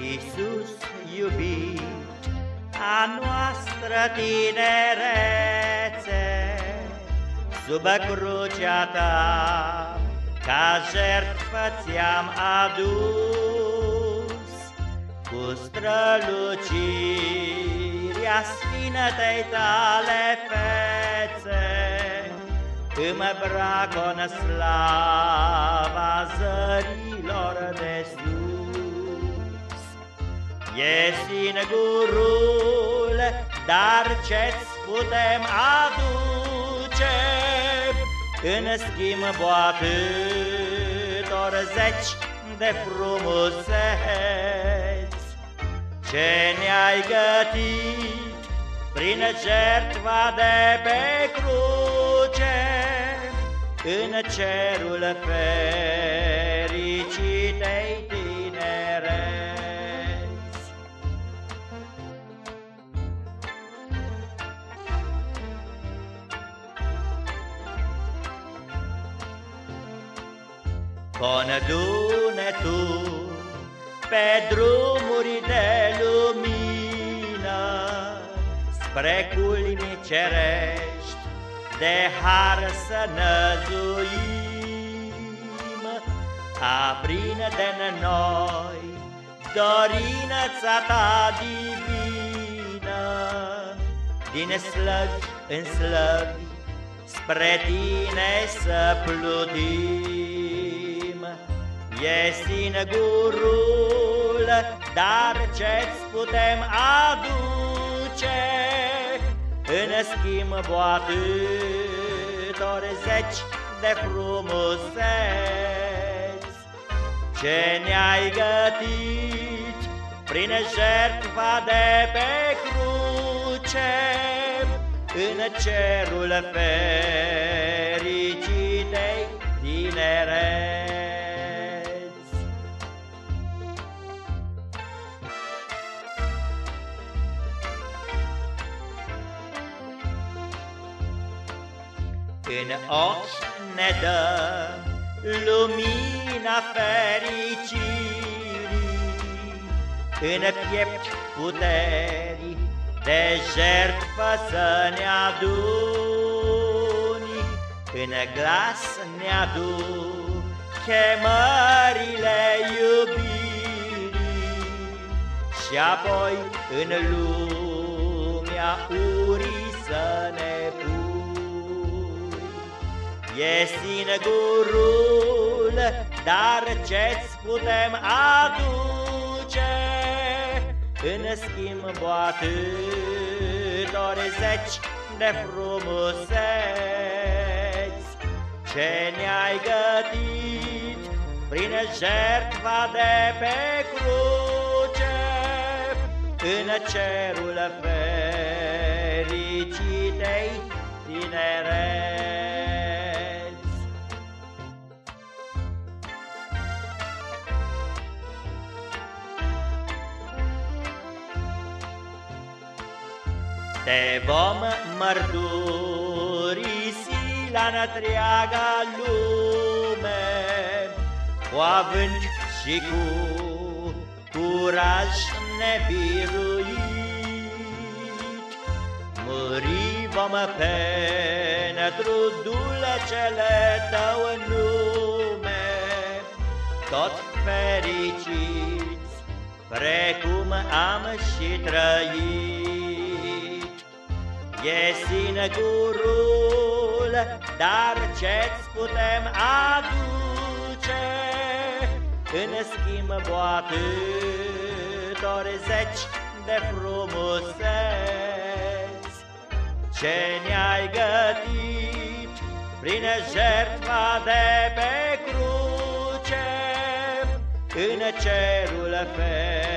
Iisus iubit, a noastră tinerețe, Sub crucea ta, ca jertfă ți-am adus, Cu strălucirea sfinătei tale fețe, Îmi îmbrac în slava zărilor E singurul, dar ce-ți putem aduce? În schimb, atâtor zeci de frumuseți Ce ne-ai gătit prin jertva de pe cruce În cerul fericitei Condu-ne tu pe drumuri de lumină Spre culmi cerești de har să năzuim. Aprinde-n noi dorința ta divină Din slăvi în slăvi spre tine să plutim E singurul, dar ce-ți putem aduce? În schimb, atâtor zeci de frumuseți. Ce ne-ai gătit prin jertfa de pe cruce? În cerul fericitei tinereți În ochi ne dă lumina fericirii, În piept puteri de jertfă să ne aduni, În glas ne aduc chemările iubirii. Și apoi în lumea urii să E singurul, dar ce-ți putem aduce? În schimb, atâtor zeci de frumuseți. Ce ne-ai gătit prin jertfa de pe cruce? În cerul fericitei tinereți Te vom mărturisi la întreaga lume Cu avânt și cu curaj nebiruit. Muri vom pentru dulcele tău nume Tot fericiți, precum am și trăit E singurul, dar ce-ți putem aduce? În schimb, atâtor zeci de frumuseți Ce ne-ai gătit prin jertfa de pe cruce În cerul fer